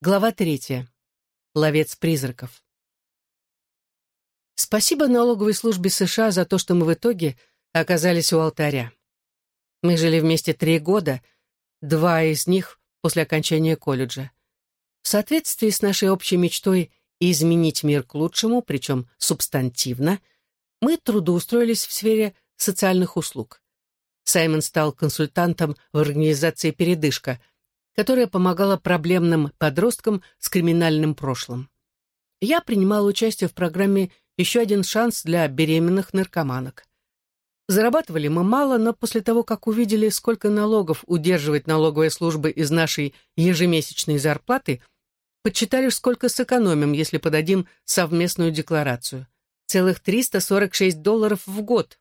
Глава третья. Ловец призраков. Спасибо налоговой службе США за то, что мы в итоге оказались у алтаря. Мы жили вместе три года, два из них после окончания колледжа. В соответствии с нашей общей мечтой изменить мир к лучшему, причем субстантивно, мы трудоустроились в сфере социальных услуг. Саймон стал консультантом в организации «Передышка», которая помогала проблемным подросткам с криминальным прошлым. Я принимала участие в программе «Еще один шанс для беременных наркоманок». Зарабатывали мы мало, но после того, как увидели, сколько налогов удерживает налоговая служба из нашей ежемесячной зарплаты, подсчитали, сколько сэкономим, если подадим совместную декларацию. Целых 346 долларов в год.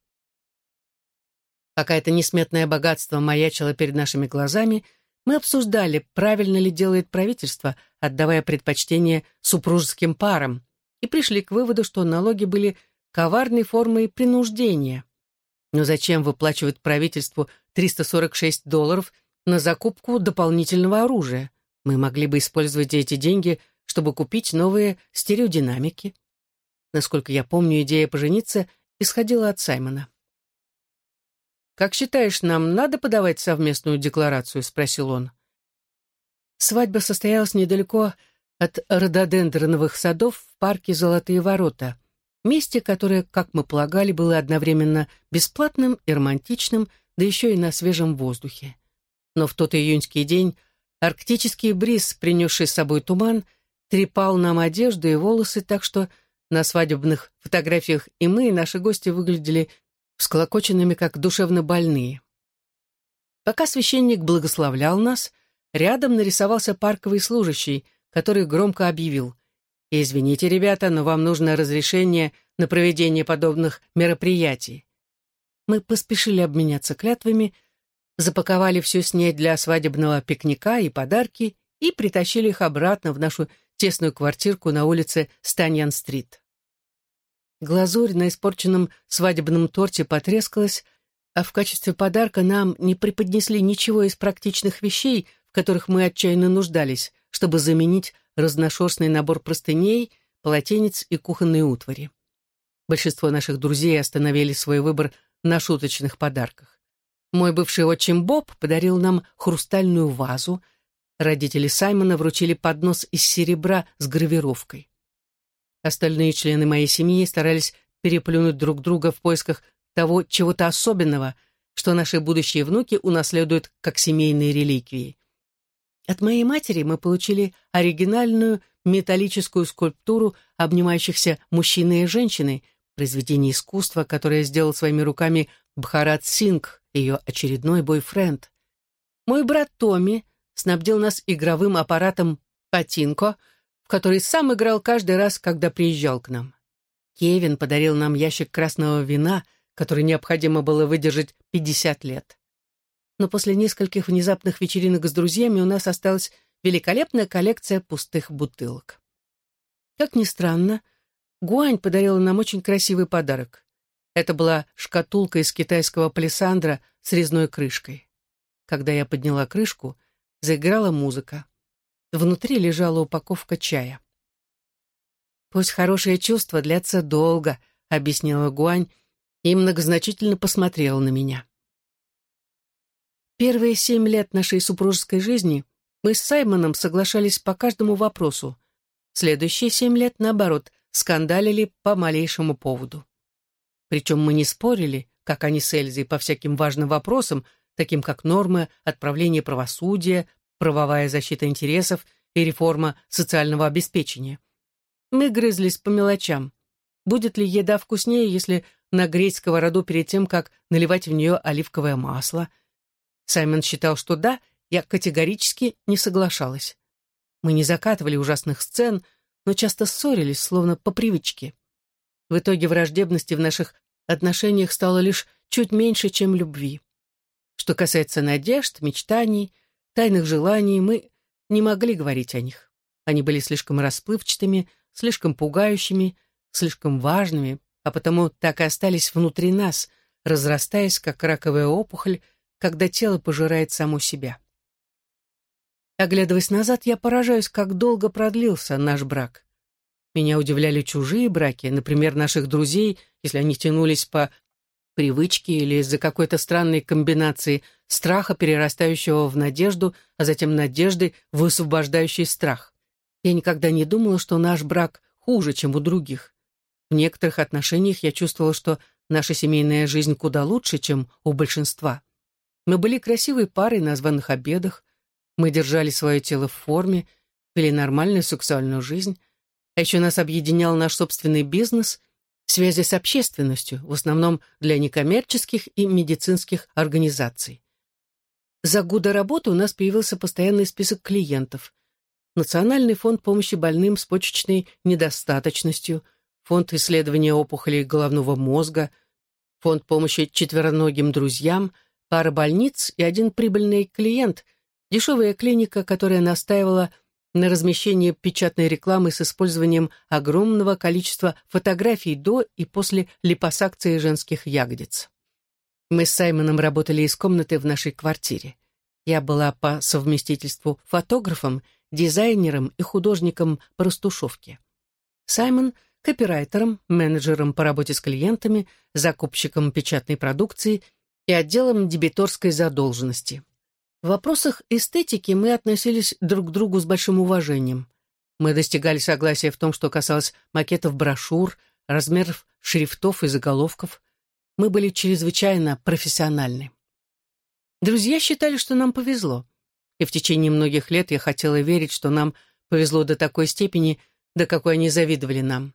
Пока это несметное богатство маячило перед нашими глазами – мы обсуждали, правильно ли делает правительство, отдавая предпочтение супружеским парам, и пришли к выводу, что налоги были коварной формой принуждения. Но зачем выплачивать правительству 346 долларов на закупку дополнительного оружия? Мы могли бы использовать эти деньги, чтобы купить новые стереодинамики. Насколько я помню, идея пожениться исходила от Саймона. «Как считаешь, нам надо подавать совместную декларацию?» — спросил он. Свадьба состоялась недалеко от рододендроновых садов в парке «Золотые ворота», месте, которое, как мы полагали, было одновременно бесплатным и романтичным, да еще и на свежем воздухе. Но в тот июньский день арктический бриз, принесший с собой туман, трепал нам одежду и волосы, так что на свадебных фотографиях и мы, и наши гости выглядели всклокоченными, как душевно больные. Пока священник благословлял нас, рядом нарисовался парковый служащий, который громко объявил «Извините, ребята, но вам нужно разрешение на проведение подобных мероприятий». Мы поспешили обменяться клятвами, запаковали все снять для свадебного пикника и подарки и притащили их обратно в нашу тесную квартирку на улице Станьян-стрит. Глазурь на испорченном свадебном торте потрескалась, а в качестве подарка нам не преподнесли ничего из практичных вещей, в которых мы отчаянно нуждались, чтобы заменить разношерстный набор простыней, полотенец и кухонные утвари. Большинство наших друзей остановили свой выбор на шуточных подарках. Мой бывший отчим Боб подарил нам хрустальную вазу, родители Саймона вручили поднос из серебра с гравировкой. Остальные члены моей семьи старались переплюнуть друг друга в поисках того чего-то особенного, что наши будущие внуки унаследуют как семейные реликвии. От моей матери мы получили оригинальную металлическую скульптуру обнимающихся мужчины и женщины, произведение искусства, которое сделал своими руками Бхарат Сингх, ее очередной бойфренд. Мой брат Томми снабдил нас игровым аппаратом «Патинко», в который сам играл каждый раз, когда приезжал к нам. Кевин подарил нам ящик красного вина, который необходимо было выдержать 50 лет. Но после нескольких внезапных вечеринок с друзьями у нас осталась великолепная коллекция пустых бутылок. Как ни странно, Гуань подарила нам очень красивый подарок. Это была шкатулка из китайского палисандра с резной крышкой. Когда я подняла крышку, заиграла музыка. Внутри лежала упаковка чая. «Пусть хорошие чувства длятся долго», — объяснила Гуань и многозначительно посмотрела на меня. Первые семь лет нашей супружеской жизни мы с Саймоном соглашались по каждому вопросу. Следующие семь лет, наоборот, скандалили по малейшему поводу. Причем мы не спорили, как они с Эльзой, по всяким важным вопросам, таким как нормы отправления правосудия, правовая защита интересов и реформа социального обеспечения. Мы грызлись по мелочам. Будет ли еда вкуснее, если нагреть сковороду перед тем, как наливать в нее оливковое масло? Саймон считал, что да, я категорически не соглашалась. Мы не закатывали ужасных сцен, но часто ссорились, словно по привычке. В итоге враждебности в наших отношениях стало лишь чуть меньше, чем любви. Что касается надежд, мечтаний — тайных желаний мы не могли говорить о них. Они были слишком расплывчатыми, слишком пугающими, слишком важными, а потому так и остались внутри нас, разрастаясь, как раковая опухоль, когда тело пожирает само себя. Оглядываясь назад, я поражаюсь, как долго продлился наш брак. Меня удивляли чужие браки, например, наших друзей, если они тянулись по привычке или из-за какой-то странной комбинации страха, перерастающего в надежду, а затем надежды, высвобождающей страх. Я никогда не думала, что наш брак хуже, чем у других. В некоторых отношениях я чувствовала, что наша семейная жизнь куда лучше, чем у большинства. Мы были красивой парой на званых обедах, мы держали свое тело в форме, вели нормальную сексуальную жизнь, а еще нас объединял наш собственный бизнес, связи с общественностью, в основном для некоммерческих и медицинских организаций. За годы работы у нас появился постоянный список клиентов. Национальный фонд помощи больным с почечной недостаточностью, фонд исследования опухолей головного мозга, фонд помощи четвероногим друзьям, пара больниц и один прибыльный клиент, дешевая клиника, которая настаивала на размещение печатной рекламы с использованием огромного количества фотографий до и после липосакции женских ягодиц. Мы с Саймоном работали из комнаты в нашей квартире. Я была по совместительству фотографом, дизайнером и художником по растушевке. Саймон — копирайтером, менеджером по работе с клиентами, закупщиком печатной продукции и отделом дебиторской задолженности. В вопросах эстетики мы относились друг к другу с большим уважением. Мы достигали согласия в том, что касалось макетов брошюр, размеров шрифтов и заголовков. Мы были чрезвычайно профессиональны. Друзья считали, что нам повезло. И в течение многих лет я хотела верить, что нам повезло до такой степени, до какой они завидовали нам.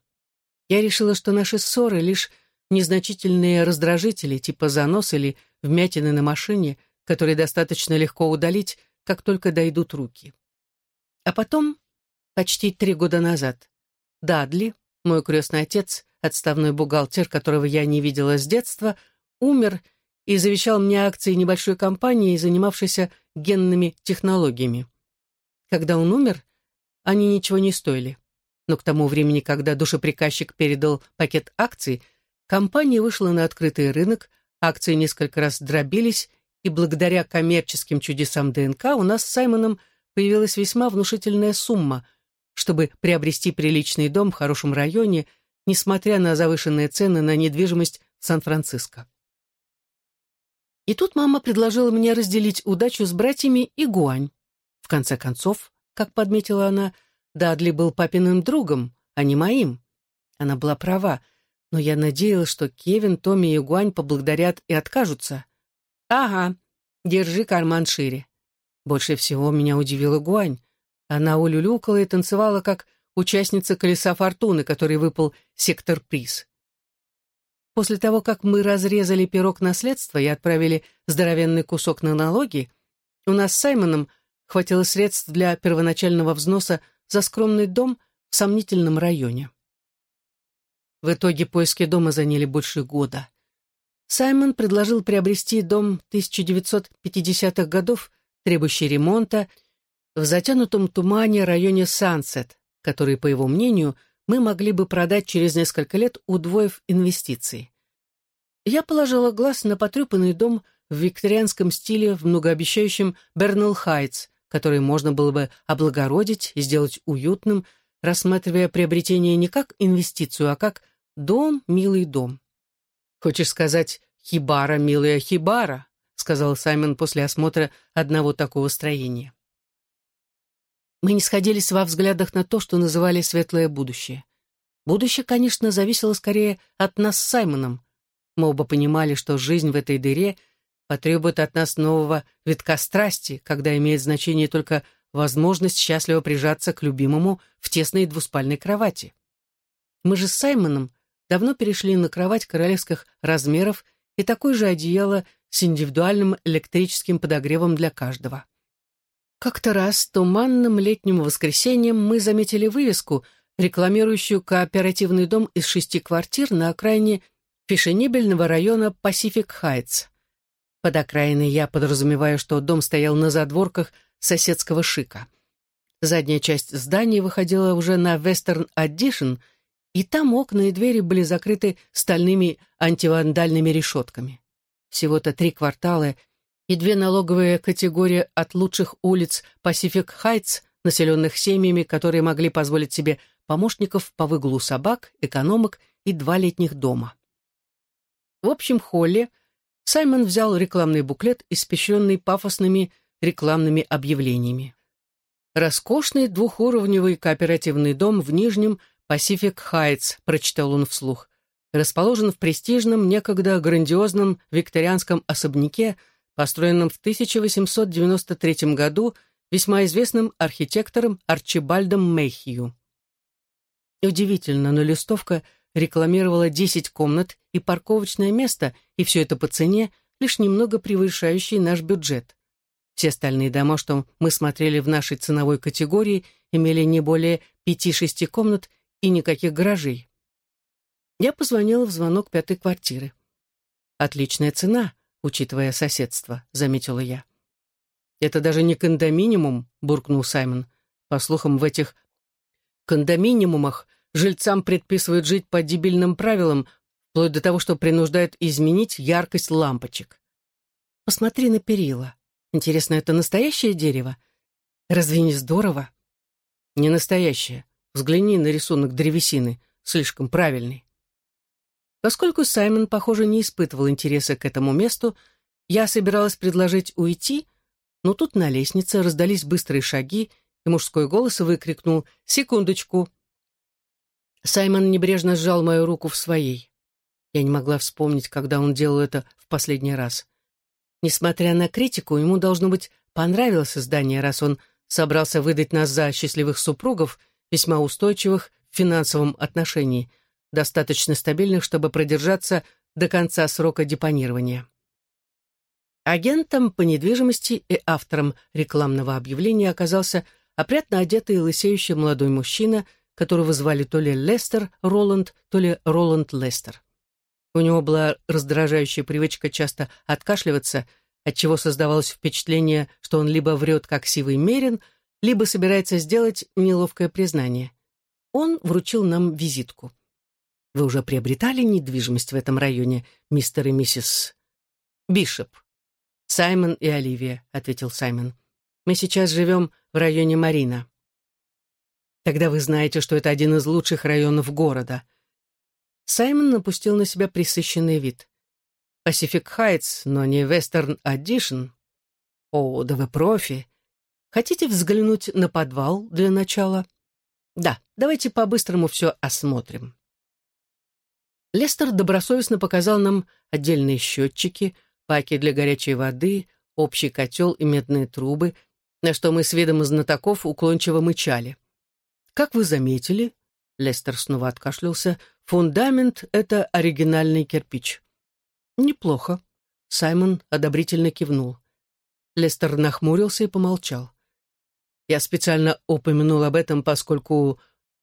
Я решила, что наши ссоры — лишь незначительные раздражители, типа занос или вмятины на машине — которые достаточно легко удалить, как только дойдут руки. А потом, почти три года назад, Дадли, мой крестный отец, отставной бухгалтер, которого я не видела с детства, умер и завещал мне акции небольшой компании, занимавшейся генными технологиями. Когда он умер, они ничего не стоили. Но к тому времени, когда душеприказчик передал пакет акций, компания вышла на открытый рынок, акции несколько раз дробились, и благодаря коммерческим чудесам ДНК у нас с Саймоном появилась весьма внушительная сумма, чтобы приобрести приличный дом в хорошем районе, несмотря на завышенные цены на недвижимость в Сан-Франциско. И тут мама предложила мне разделить удачу с братьями и Гуань. В конце концов, как подметила она, Дадли был папиным другом, а не моим. Она была права, но я надеялась, что Кевин, Томми и Гуань поблагодарят и откажутся. «Ага, держи карман шире». Больше всего меня удивила Гуань. Она улюлюкала и танцевала, как участница «Колеса фортуны», который выпал сектор-приз. После того, как мы разрезали пирог наследства и отправили здоровенный кусок на налоги, у нас с Саймоном хватило средств для первоначального взноса за скромный дом в сомнительном районе. В итоге поиски дома заняли больше года. Саймон предложил приобрести дом 1950-х годов, требующий ремонта, в затянутом тумане районе Сансет, который, по его мнению, мы могли бы продать через несколько лет, удвоив инвестиции. Я положила глаз на потрепанный дом в викторианском стиле в многообещающем Бернелл Хайтс, который можно было бы облагородить и сделать уютным, рассматривая приобретение не как инвестицию, а как дом, милый дом. «Хочешь сказать, хибара, милая хибара?» — сказал Саймон после осмотра одного такого строения. Мы не сходились во взглядах на то, что называли светлое будущее. Будущее, конечно, зависело скорее от нас с Саймоном. Мы оба понимали, что жизнь в этой дыре потребует от нас нового витка страсти, когда имеет значение только возможность счастливо прижаться к любимому в тесной двуспальной кровати. Мы же с Саймоном давно перешли на кровать королевских размеров и такое же одеяло с индивидуальным электрическим подогревом для каждого. Как-то раз туманным летним воскресеньем мы заметили вывеску, рекламирующую кооперативный дом из шести квартир на окраине фешенебельного района Пасифик Хайтс. Под окраиной я подразумеваю, что дом стоял на задворках соседского шика. Задняя часть здания выходила уже на Western Addition — и там окна и двери были закрыты стальными антивандальными решетками. Всего-то три квартала, и две налоговые категории от лучших улиц Пасифик Хайтс, населенных семьями, которые могли позволить себе помощников по выгулу собак, экономок и два летних дома. В общем холле Саймон взял рекламный буклет, испещренный пафосными рекламными объявлениями. «Роскошный двухуровневый кооперативный дом в Нижнем Пасифик Хайтс», прочитал он вслух, расположен в престижном, некогда грандиозном викторианском особняке, построенном в 1893 году весьма известным архитектором Арчибальдом Мейхью. Удивительно, но листовка рекламировала 10 комнат и парковочное место, и все это по цене, лишь немного превышающей наш бюджет. Все остальные дома, что мы смотрели в нашей ценовой категории, имели не более пяти-шести комнат и никаких гаражей. Я позвонила в звонок пятой квартиры. «Отличная цена, учитывая соседство», — заметила я. «Это даже не кондоминиум», — буркнул Саймон. «По слухам, в этих кондоминиумах жильцам предписывают жить по дебильным правилам, вплоть до того, что принуждают изменить яркость лампочек. Посмотри на перила. Интересно, это настоящее дерево? Разве не здорово? Не настоящее. Взгляни на рисунок древесины, слишком правильный. Поскольку Саймон, похоже, не испытывал интереса к этому месту, я собиралась предложить уйти, но тут на лестнице раздались быстрые шаги, и мужской голос выкрикнул «Секундочку!». Саймон небрежно сжал мою руку в своей. Я не могла вспомнить, когда он делал это в последний раз. Несмотря на критику, ему, должно быть, понравилось здание, раз он собрался выдать нас за счастливых супругов, весьма устойчивых в финансовом отношении, достаточно стабильных, чтобы продержаться до конца срока депонирования. Агентом по недвижимости и автором рекламного объявления оказался опрятно одетый и лысеющий молодой мужчина, которого звали то ли Лестер Роланд, то ли Роланд Лестер. У него была раздражающая привычка часто откашливаться, отчего создавалось впечатление, что он либо врет, как сивый мерин, либо собирается сделать неловкое признание. Он вручил нам визитку. «Вы уже приобретали недвижимость в этом районе, мистер и миссис Бишоп?» «Саймон и Оливия», — ответил Саймон. «Мы сейчас живем в районе Марина». «Тогда вы знаете, что это один из лучших районов города», Саймон напустил на себя пресыщенный вид. «Пасифик Хайтс, но не Вестерн Аддишн». «О, да вы профи. Хотите взглянуть на подвал для начала?» «Да, давайте по-быстрому все осмотрим». Лестер добросовестно показал нам отдельные счетчики, баки для горячей воды, общий котел и медные трубы, на что мы с видом знатоков уклончиво мычали. Как вы заметили, Лестер снова откашлялся. «Фундамент — это оригинальный кирпич». «Неплохо». Саймон одобрительно кивнул. Лестер нахмурился и помолчал. «Я специально упомянул об этом, поскольку...»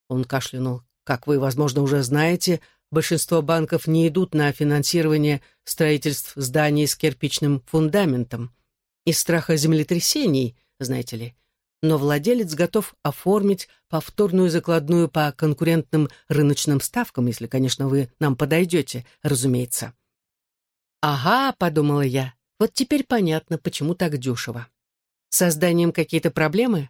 Он кашлянул. «Как вы, возможно, уже знаете, большинство банков не идут на финансирование строительств зданий с кирпичным фундаментом. Из страха землетрясений, знаете ли но владелец готов оформить повторную закладную по конкурентным рыночным ставкам, если, конечно, вы нам подойдете, разумеется. «Ага», — подумала я, — «вот теперь понятно, почему так дешево. Созданием какие-то проблемы?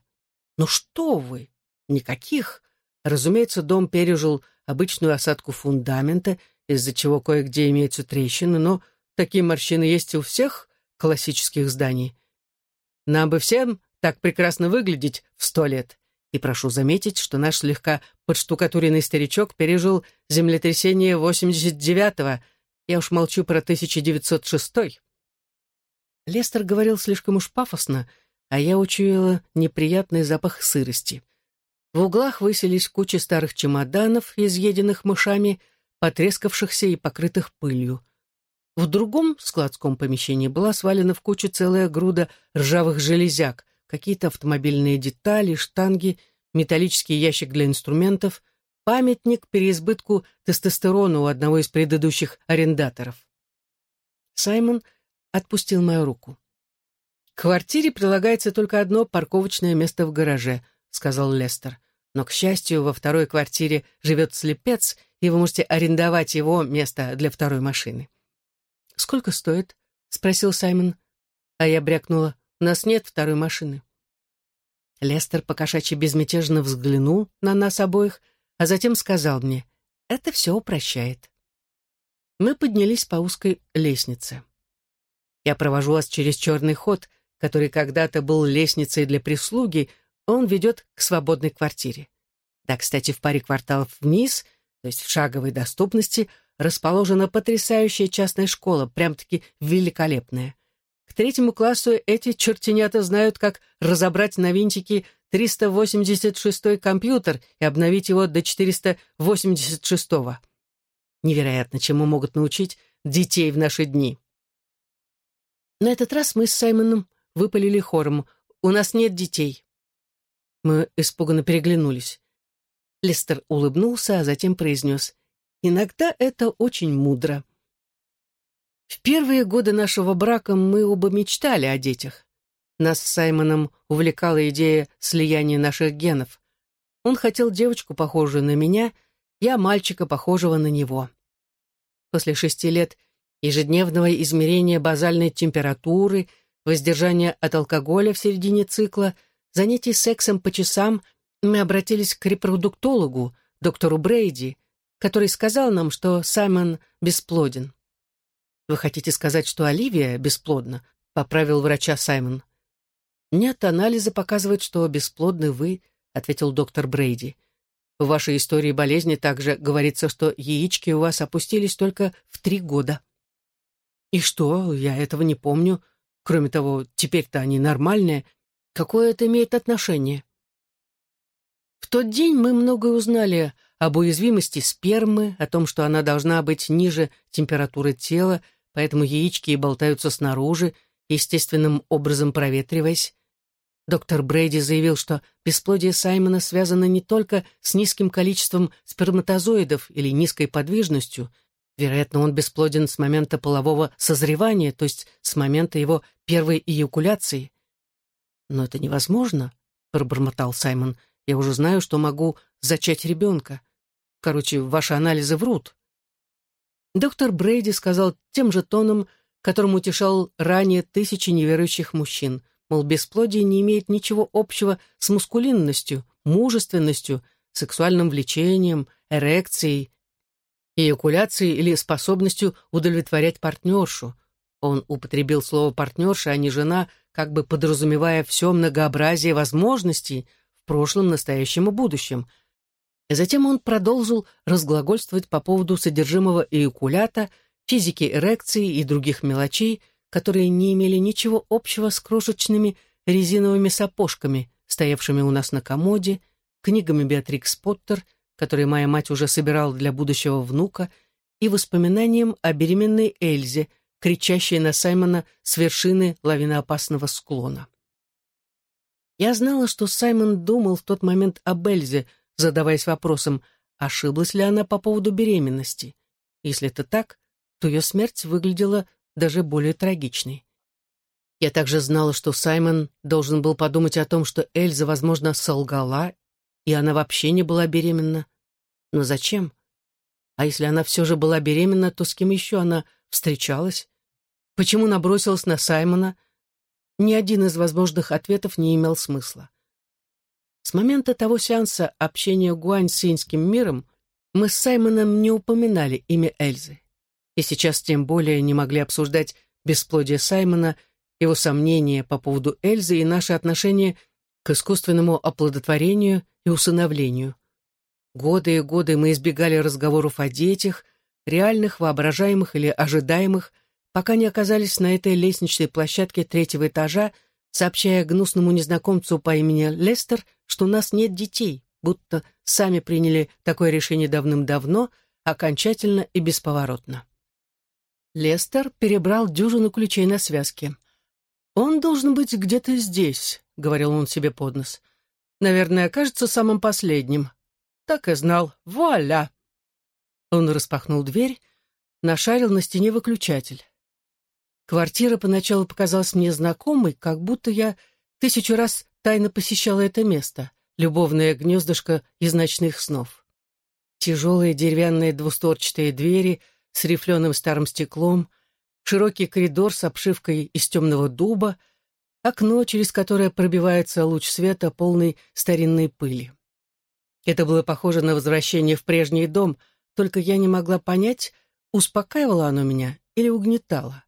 Ну что вы, никаких. Разумеется, дом пережил обычную осадку фундамента, из-за чего кое-где имеются трещины, но такие морщины есть у всех классических зданий. Нам бы всем так прекрасно выглядеть в сто лет. И прошу заметить, что наш слегка подштукатуренный старичок пережил землетрясение 89-го, я уж молчу про 1906 Лестер говорил слишком уж пафосно, а я учуяла неприятный запах сырости. В углах высились кучи старых чемоданов, изъеденных мышами, потрескавшихся и покрытых пылью. В другом складском помещении была свалена в кучу целая груда ржавых железяк, какие-то автомобильные детали, штанги, металлический ящик для инструментов, памятник переизбытку тестостерона у одного из предыдущих арендаторов. Саймон отпустил мою руку. «К квартире прилагается только одно парковочное место в гараже», — сказал Лестер. «Но, к счастью, во второй квартире живет слепец, и вы можете арендовать его место для второй машины». «Сколько стоит?» — спросил Саймон. А я брякнула, у нас нет второй машины. Лестер покошачьи безмятежно взглянул на нас обоих, а затем сказал мне, это все упрощает. Мы поднялись по узкой лестнице. Я провожу вас через черный ход, который когда-то был лестницей для прислуги, он ведет к свободной квартире. Да, кстати, в паре кварталов вниз, то есть в шаговой доступности, расположена потрясающая частная школа, прям-таки великолепная. К третьему классу эти чертенята знают, как разобрать на винтики 386-й компьютер и обновить его до 486-го. Невероятно, чему могут научить детей в наши дни. На этот раз мы с Саймоном выпалили хором. «У нас нет детей». Мы испуганно переглянулись. Лестер улыбнулся, а затем произнес. «Иногда это очень мудро». В первые годы нашего брака мы оба мечтали о детях. Нас с Саймоном увлекала идея слияния наших генов. Он хотел девочку, похожую на меня, я мальчика, похожего на него. После шести лет ежедневного измерения базальной температуры, воздержания от алкоголя в середине цикла, занятий сексом по часам, мы обратились к репродуктологу, доктору Брейди, который сказал нам, что Саймон бесплоден. «Вы хотите сказать, что Оливия бесплодна?» — поправил врача Саймон. «Нет, анализы показывают, что бесплодны вы», — ответил доктор Брейди. «В вашей истории болезни также говорится, что яички у вас опустились только в три года». И что, я этого не помню. Кроме того, теперь-то они нормальные. Какое это имеет отношение? В тот день мы многое узнали об уязвимости спермы, о том, что она должна быть ниже температуры тела, поэтому яички и болтаются снаружи, естественным образом проветриваясь. Доктор Брейди заявил, что бесплодие Саймона связано не только с низким количеством сперматозоидов или низкой подвижностью, Вероятно, он бесплоден с момента полового созревания, то есть с момента его первой эякуляции. «Но это невозможно», — пробормотал Саймон. «Я уже знаю, что могу зачать ребенка. Короче, ваши анализы врут». Доктор Брейди сказал тем же тоном, которым утешал ранее тысячи неверующих мужчин, мол, бесплодие не имеет ничего общего с мускулинностью, мужественностью, сексуальным влечением, эрекцией, эякуляцией или способностью удовлетворять партнершу. Он употребил слово «партнерша», а не «жена», как бы подразумевая все многообразие возможностей в прошлом, настоящем и будущем. И затем он продолжил разглагольствовать по поводу содержимого эякулята, физики эрекции и других мелочей, которые не имели ничего общего с крошечными резиновыми сапожками, стоявшими у нас на комоде, книгами Беатрикс Поттер — которые моя мать уже собирала для будущего внука, и воспоминанием о беременной Эльзе, кричащей на Саймона с вершины лавиноопасного склона. Я знала, что Саймон думал в тот момент об Эльзе, задаваясь вопросом, ошиблась ли она по поводу беременности. Если это так, то ее смерть выглядела даже более трагичной. Я также знала, что Саймон должен был подумать о том, что Эльза, возможно, солгала и она вообще не была беременна. Но зачем? А если она все же была беременна, то с кем еще она встречалась? Почему набросилась на Саймона? Ни один из возможных ответов не имел смысла. С момента того сеанса общения Гуань с инским миром мы с Саймоном не упоминали имя Эльзы. И сейчас тем более не могли обсуждать бесплодие Саймона, его сомнения по поводу Эльзы и наши отношения к искусственному оплодотворению и усыновлению. Годы и годы мы избегали разговоров о детях, реальных, воображаемых или ожидаемых, пока не оказались на этой лестничной площадке третьего этажа, сообщая гнусному незнакомцу по имени Лестер, что у нас нет детей, будто сами приняли такое решение давным-давно, окончательно и бесповоротно. Лестер перебрал дюжину ключей на связке. «Он должен быть где-то здесь», — говорил он себе под нос. Наверное, окажется самым последним. Так и знал. Вуаля!» Он распахнул дверь, нашарил на стене выключатель. Квартира поначалу показалась мне знакомой, как будто я тысячу раз тайно посещала это место, любовное гнездышко из ночных снов. Тяжелые деревянные двустворчатые двери с рифленым старым стеклом, широкий коридор с обшивкой из темного дуба, окно, через которое пробивается луч света, полный старинной пыли. Это было похоже на возвращение в прежний дом, только я не могла понять, успокаивало оно меня или угнетало.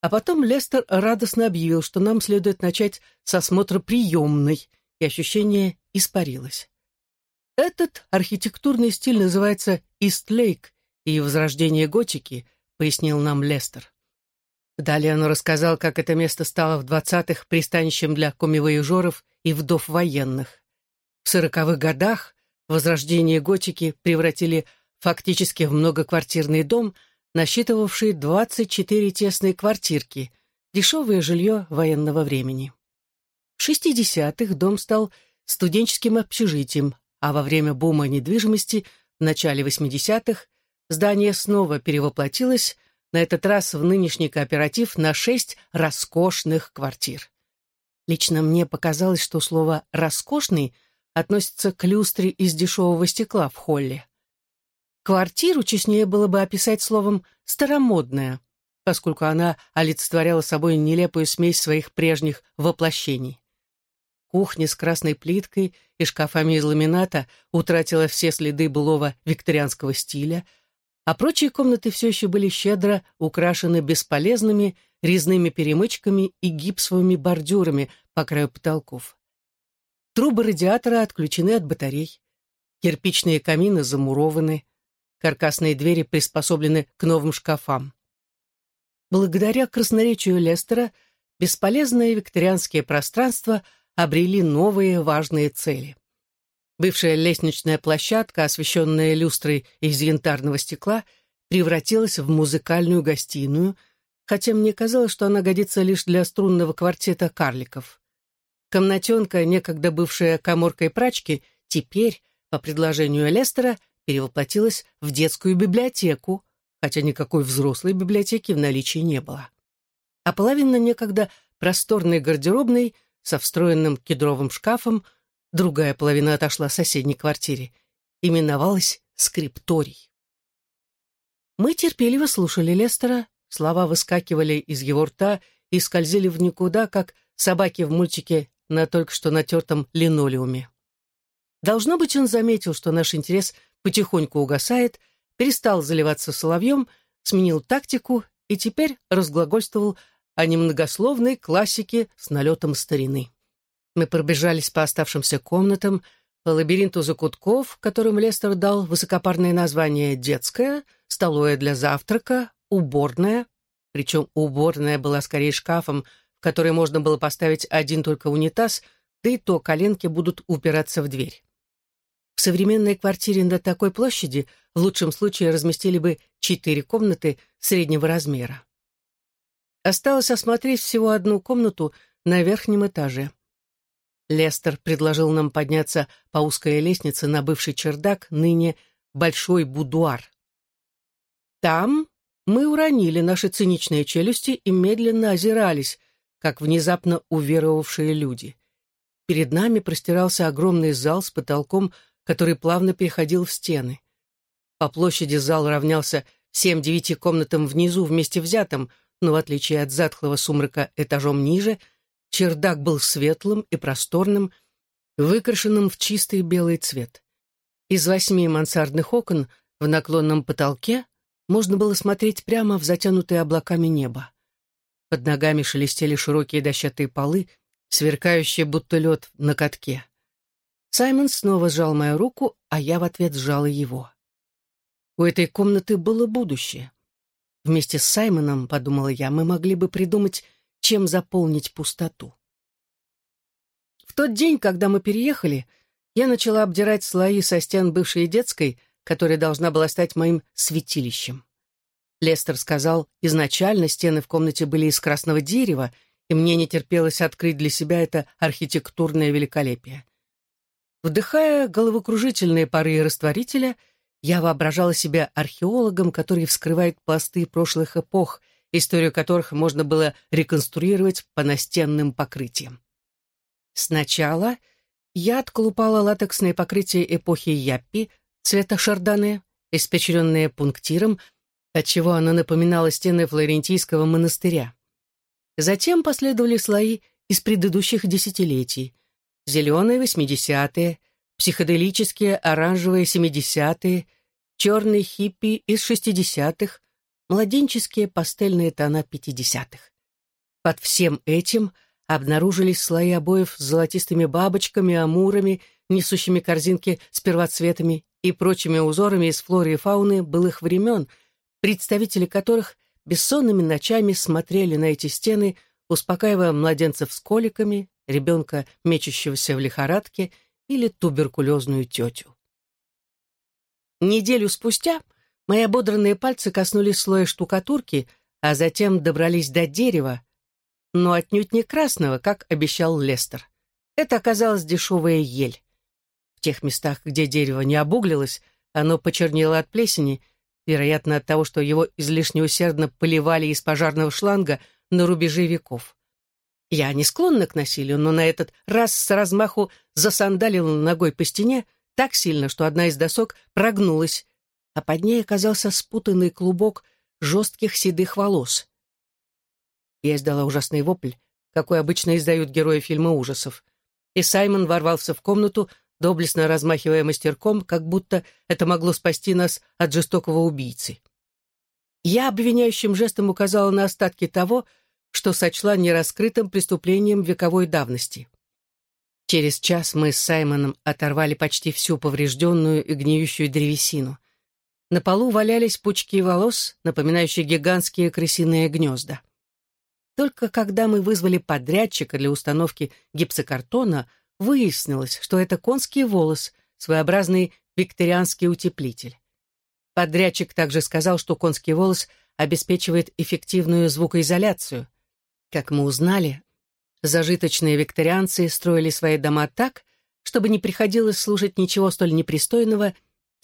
А потом Лестер радостно объявил, что нам следует начать с осмотра приемной, и ощущение испарилось. Этот архитектурный стиль называется «Истлейк» и «Возрождение готики», пояснил нам Лестер. Далее он рассказал, как это место стало в двадцатых пристанищем для комивояжеров и вдов военных. В сороковых годах возрождение готики превратили фактически в многоквартирный дом, насчитывавший 24 тесные квартирки, дешевое жилье военного времени. В 60-х дом стал студенческим общежитием, а во время бума недвижимости в начале 80-х здание снова перевоплотилось на этот раз в нынешний кооператив на шесть роскошных квартир. Лично мне показалось, что слово «роскошный» относится к люстре из дешевого стекла в холле. Квартиру честнее было бы описать словом «старомодная», поскольку она олицетворяла собой нелепую смесь своих прежних воплощений. Кухня с красной плиткой и шкафами из ламината утратила все следы былого викторианского стиля — а прочие комнаты все еще были щедро украшены бесполезными резными перемычками и гипсовыми бордюрами по краю потолков. Трубы радиатора отключены от батарей, кирпичные камины замурованы, каркасные двери приспособлены к новым шкафам. Благодаря красноречию Лестера бесполезные викторианские пространства обрели новые важные цели. Бывшая лестничная площадка, освещенная люстрой из янтарного стекла, превратилась в музыкальную гостиную, хотя мне казалось, что она годится лишь для струнного квартета карликов. Комнатенка, некогда бывшая коморкой прачки, теперь, по предложению Лестера, перевоплотилась в детскую библиотеку, хотя никакой взрослой библиотеки в наличии не было. А половина некогда просторной гардеробной со встроенным кедровым шкафом другая половина отошла соседней квартире, именовалась скрипторий. Мы терпеливо слушали Лестера, слова выскакивали из его рта и скользили в никуда, как собаки в мультике на только что натертом линолеуме. Должно быть, он заметил, что наш интерес потихоньку угасает, перестал заливаться соловьем, сменил тактику и теперь разглагольствовал о немногословной классике с налетом старины. Мы пробежались по оставшимся комнатам, по лабиринту закутков, которым Лестер дал высокопарное название «детская», «столовая для завтрака», «уборная», причем уборная была скорее шкафом, в который можно было поставить один только унитаз, да и то коленки будут упираться в дверь. В современной квартире на такой площади в лучшем случае разместили бы четыре комнаты среднего размера. Осталось осмотреть всего одну комнату на верхнем этаже. Лестер предложил нам подняться по узкой лестнице на бывший чердак, ныне большой будуар. Там мы уронили наши циничные челюсти и медленно озирались, как внезапно уверовавшие люди. Перед нами простирался огромный зал с потолком, который плавно переходил в стены. По площади зал равнялся всем девяти комнатам внизу вместе взятым, но в отличие от затхлого сумрака этажом ниже — Чердак был светлым и просторным, выкрашенным в чистый белый цвет. Из восьми мансардных окон в наклонном потолке можно было смотреть прямо в затянутое облаками небо. Под ногами шелестели широкие дощатые полы, сверкающие будто лед на катке. Саймон снова сжал мою руку, а я в ответ сжала его. У этой комнаты было будущее. Вместе с Саймоном, подумала я, мы могли бы придумать чем заполнить пустоту. В тот день, когда мы переехали, я начала обдирать слои со стен бывшей детской, которая должна была стать моим святилищем. Лестер сказал, изначально стены в комнате были из красного дерева, и мне не терпелось открыть для себя это архитектурное великолепие. Вдыхая головокружительные пары растворителя, я воображала себя археологом, который вскрывает пласты прошлых эпох — историю которых можно было реконструировать по настенным покрытиям. Сначала я отколупала латексное покрытие эпохи Яппи, цвета шарданы, испечренное пунктиром, отчего она напоминала стены флорентийского монастыря. Затем последовали слои из предыдущих десятилетий. Зеленые восьмидесятые, психоделические оранжевые семидесятые, черные хиппи из шестидесятых, младенческие пастельные тона пятидесятых. Под всем этим обнаружились слои обоев с золотистыми бабочками, амурами, несущими корзинки с первоцветами и прочими узорами из флоры и фауны былых времен, представители которых бессонными ночами смотрели на эти стены, успокаивая младенцев с коликами, ребенка, мечущегося в лихорадке, или туберкулезную тетю. Неделю спустя мои ободранные пальцы коснулись слоя штукатурки, а затем добрались до дерева, но отнюдь не красного, как обещал Лестер. Это оказалась дешевая ель. В тех местах, где дерево не обуглилось, оно почернело от плесени, вероятно, от того, что его излишне усердно поливали из пожарного шланга на рубеже веков. Я не склонна к насилию, но на этот раз с размаху засандалила ногой по стене так сильно, что одна из досок прогнулась, а под ней оказался спутанный клубок жестких седых волос. Я издала ужасный вопль, какой обычно издают герои фильма ужасов. И Саймон ворвался в комнату, доблестно размахивая мастерком, как будто это могло спасти нас от жестокого убийцы. Я обвиняющим жестом указала на остатки того, что сочла нераскрытым преступлением вековой давности. Через час мы с Саймоном оторвали почти всю поврежденную и гниющую древесину. На полу валялись пучки волос, напоминающие гигантские крысиные гнезда. Только когда мы вызвали подрядчика для установки гипсокартона, выяснилось, что это конский волос, своеобразный викторианский утеплитель. Подрядчик также сказал, что конский волос обеспечивает эффективную звукоизоляцию. Как мы узнали, зажиточные викторианцы строили свои дома так, чтобы не приходилось слушать ничего столь непристойного,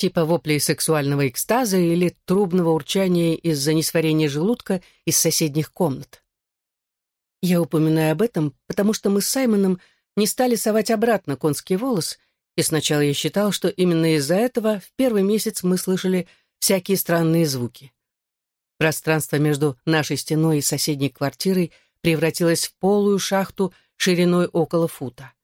типа воплей сексуального экстаза или трубного урчания из-за несварения желудка из соседних комнат. Я упоминаю об этом, потому что мы с Саймоном не стали совать обратно конский волос, и сначала я считал, что именно из-за этого в первый месяц мы слышали всякие странные звуки. Пространство между нашей стеной и соседней квартирой превратилось в полую шахту шириной около фута.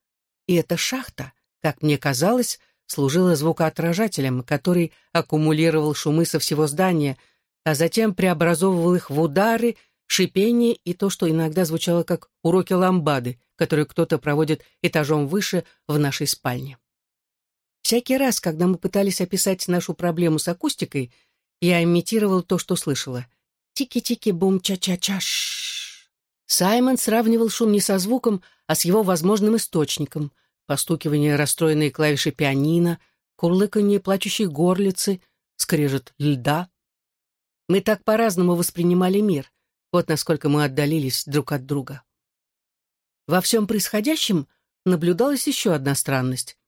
И эта шахта, как мне казалось, служила звукоотражателем, который аккумулировал шумы со всего здания, а затем преобразовывал их в удары, шипение и то, что иногда звучало как уроки ламбады, которые кто-то проводит этажом выше в нашей спальне. Всякий раз, когда мы пытались описать нашу проблему с акустикой, я имитировал то, что слышала. Тики-тики-бум-ча-ча-чаш. Саймон сравнивал шум не со звуком, а с его возможным источником. Постукивание расстроенной клавиши пианино, курлыканье плачущей горлицы, скрежет льда. Мы так по-разному воспринимали мир, вот насколько мы отдалились друг от друга. Во всем происходящем наблюдалась еще одна странность.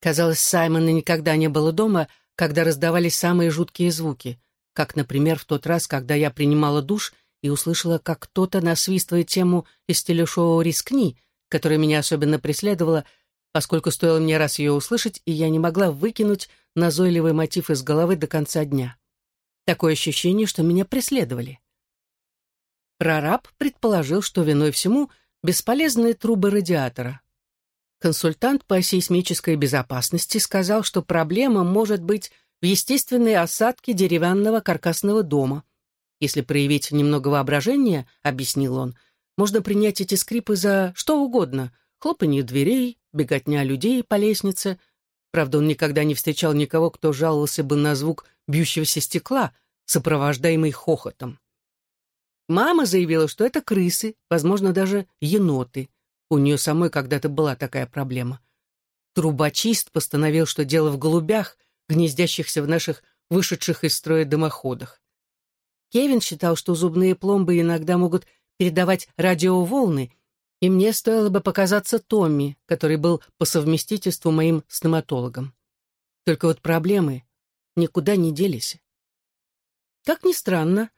Казалось, Саймона никогда не было дома, когда раздавались самые жуткие звуки, как, например, в тот раз, когда я принимала душ и услышала, как кто-то насвистывает тему из телешоу «Рискни», которая меня особенно преследовала, поскольку стоило мне раз ее услышать, и я не могла выкинуть назойливый мотив из головы до конца дня. Такое ощущение, что меня преследовали. Прораб предположил, что виной всему бесполезные трубы радиатора. Консультант по сейсмической безопасности сказал, что проблема может быть в естественной осадке деревянного каркасного дома. Если проявить немного воображения, объяснил он, можно принять эти скрипы за что угодно — хлопанье дверей, беготня людей по лестнице. Правда, он никогда не встречал никого, кто жаловался бы на звук бьющегося стекла, сопровождаемый хохотом. Мама заявила, что это крысы, возможно, даже еноты. У нее самой когда-то была такая проблема. Трубочист постановил, что дело в голубях, гнездящихся в наших вышедших из строя дымоходах. Кевин считал, что зубные пломбы иногда могут передавать радиоволны, и мне стоило бы показаться Томми, который был по совместительству моим стоматологом. Только вот проблемы никуда не делись. Как ни странно,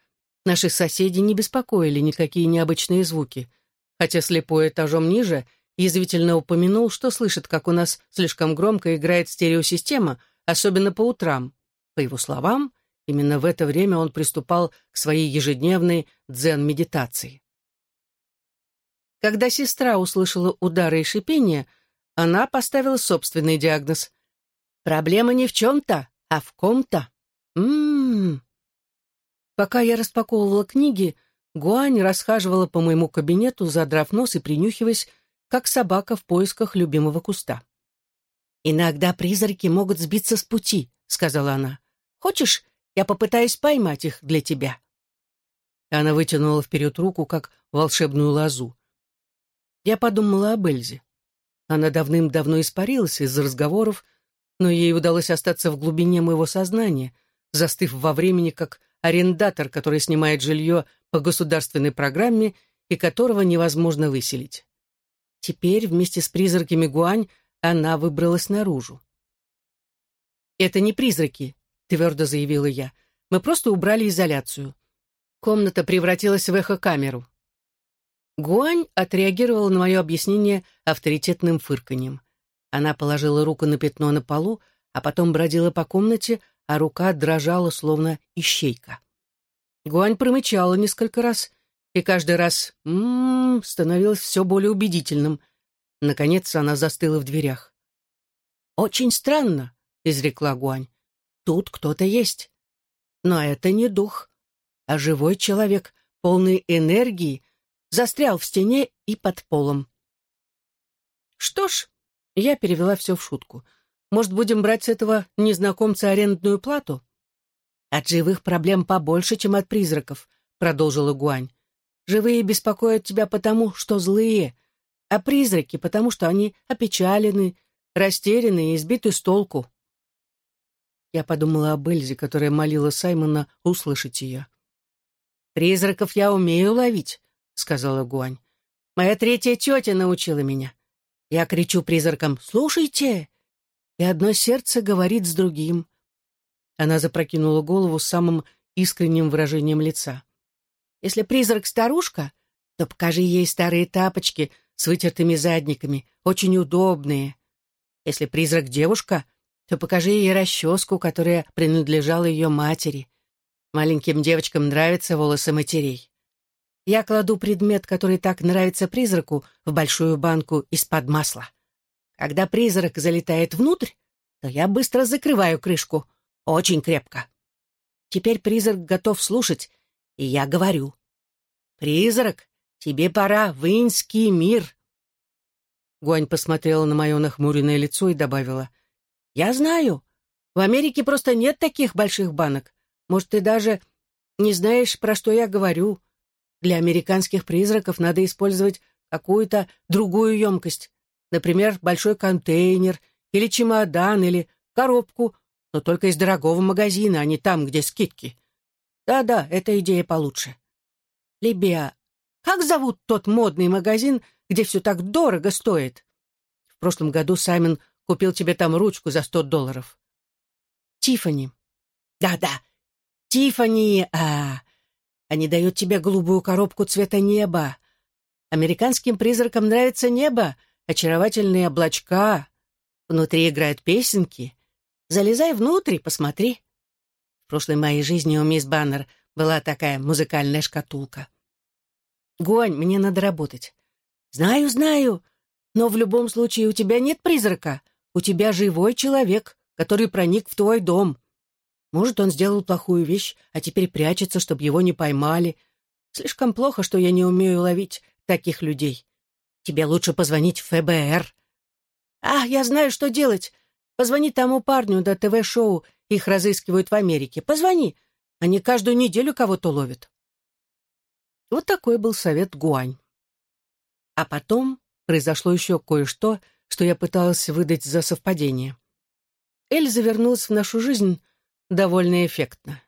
Наши соседи не беспокоили никакие необычные звуки, хотя слепой этажом ниже язвительно упомянул, что слышит, как у нас слишком громко играет стереосистема, особенно по утрам. По его словам, Именно в это время он приступал к своей ежедневной дзен-медитации. Когда сестра услышала удары и шипение, она поставила собственный диагноз. «Проблема не в чем-то, а в ком-то». М-м-м. Пока я распаковывала книги, Гуань расхаживала по моему кабинету, задрав нос и принюхиваясь, как собака в поисках любимого куста. «Иногда призраки могут сбиться с пути», — сказала она. «Хочешь, я попытаюсь поймать их для тебя?» Она вытянула вперед руку, как волшебную лозу. Я подумала об Эльзе. Она давным-давно испарилась из разговоров, но ей удалось остаться в глубине моего сознания, застыв во времени как арендатор, который снимает жилье по государственной программе и которого невозможно выселить. Теперь вместе с призраками Гуань она выбралась наружу. «Это не призраки», — твердо заявила я. «Мы просто убрали изоляцию. Комната превратилась в эхокамеру». Гуань отреагировала на мое объяснение авторитетным фырканьем. Она положила руку на пятно на полу, а потом бродила по комнате, а рука дрожала, словно ищейка. Гуань промычала несколько раз, и каждый раз «м-м-м» становилось все более убедительным. Наконец она застыла в дверях. «Очень странно», — изрекла Гуань. «Тут кто-то есть. Но это не дух, а живой человек, полный энергии, застрял в стене и под полом». «Что ж», — я перевела все в шутку, «может, будем брать с этого незнакомца арендную плату?» «От живых проблем побольше, чем от призраков», — продолжила Гуань. «Живые беспокоят тебя потому, что злые, а призраки потому, что они опечалены, растеряны и избиты с толку». Я подумала об Эльзе, которая молила Саймона услышать ее. «Призраков я умею ловить», — сказала Гуань. «Моя третья тетя научила меня. Я кричу призракам «Слушайте!» И одно сердце говорит с другим. Она запрокинула голову с самым искренним выражением лица. «Если призрак старушка, то покажи ей старые тапочки с вытертыми задниками, очень удобные. Если призрак девушка, то покажи ей расческу, которая принадлежала ее матери. Маленьким девочкам нравятся волосы матерей. Я кладу предмет, который так нравится призраку, в большую банку из-под масла. Когда призрак залетает внутрь, то я быстро закрываю крышку, очень крепко. Теперь призрак готов слушать, и я говорю. «Призрак, тебе пора в инский мир». Гуань посмотрела на мое нахмуренное лицо и добавила. «Я знаю. В Америке просто нет таких больших банок. Может, ты даже не знаешь, про что я говорю. Для американских призраков надо использовать какую-то другую емкость. Например, большой контейнер, или чемодан, или коробку, но только из дорогого магазина, а не там, где скидки. Да-да, эта идея получше. Либия, как зовут тот модный магазин, где все так дорого стоит? В прошлом году Саймон купил тебе там ручку за сто долларов. Тифани. Да-да, Тифани. А, они дают тебе голубую коробку цвета неба. Американским призракам нравится небо, очаровательные облачка. Внутри играют песенки. Залезай внутрь, посмотри. В прошлой моей жизни у мисс Баннер была такая музыкальная шкатулка. Гуань, мне надо работать. Знаю, знаю, но в любом случае у тебя нет призрака. У тебя живой человек, который проник в твой дом. Может, он сделал плохую вещь, а теперь прячется, чтобы его не поймали. Слишком плохо, что я не умею ловить таких людей. Тебе лучше позвонить в ФБР. А, я знаю, что делать. Позвони тому парню до ТВ-шоу, их разыскивают в Америке. Позвони. Они каждую неделю кого-то ловят. Вот такой был совет Гуань. А потом произошло еще кое-что, что я пыталась выдать за совпадение. Эльза вернулась в нашу жизнь довольно эффектно.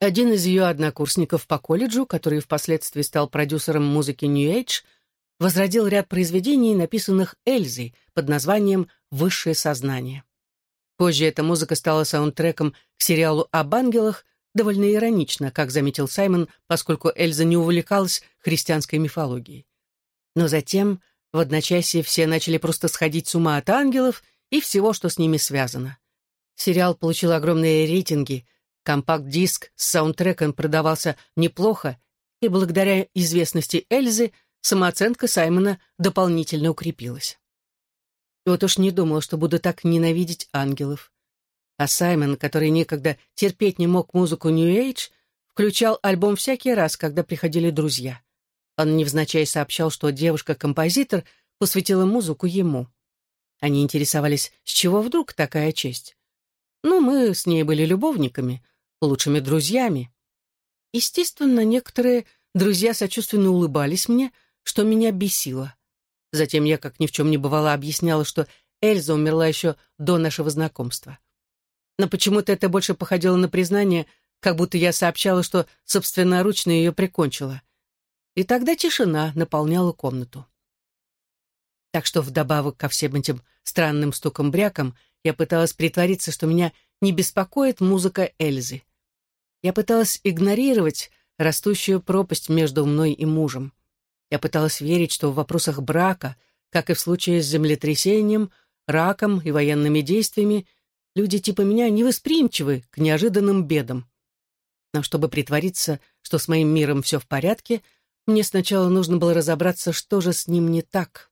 Один из ее однокурсников по колледжу, который впоследствии стал продюсером музыки New Age, возродил ряд произведений, написанных Эльзой под названием «Высшее сознание». Позже эта музыка стала саундтреком к сериалу об ангелах, довольно иронично, как заметил Саймон, поскольку Эльза не увлекалась христианской мифологией. Но затем, в одночасье, все начали просто сходить с ума от ангелов и всего, что с ними связано. Сериал получил огромные рейтинги, Компакт-диск с саундтреком продавался неплохо, и благодаря известности Эльзы самооценка Саймона дополнительно укрепилась. Вот уж не думала, что буду так ненавидеть ангелов. А Саймон, который никогда терпеть не мог музыку Нью-Эйдж, включал альбом всякий раз, когда приходили друзья. Он невзначай сообщал, что девушка-композитор посвятила музыку ему. Они интересовались, с чего вдруг такая честь. Ну, мы с ней были любовниками, лучшими друзьями. Естественно, некоторые друзья сочувственно улыбались мне, что меня бесило. Затем я, как ни в чем не бывало, объясняла, что Эльза умерла еще до нашего знакомства. Но почему-то это больше походило на признание, как будто я сообщала, что собственноручно ее прикончила. И тогда тишина наполняла комнату. Так что вдобавок ко всем этим странным стукам-брякам я пыталась притвориться, что меня не беспокоит музыка Эльзы. Я пыталась игнорировать растущую пропасть между мной и мужем. Я пыталась верить, что в вопросах брака, как и в случае с землетрясением, раком и военными действиями, люди типа меня невосприимчивы к неожиданным бедам. Но чтобы притвориться, что с моим миром все в порядке, мне сначала нужно было разобраться, что же с ним не так.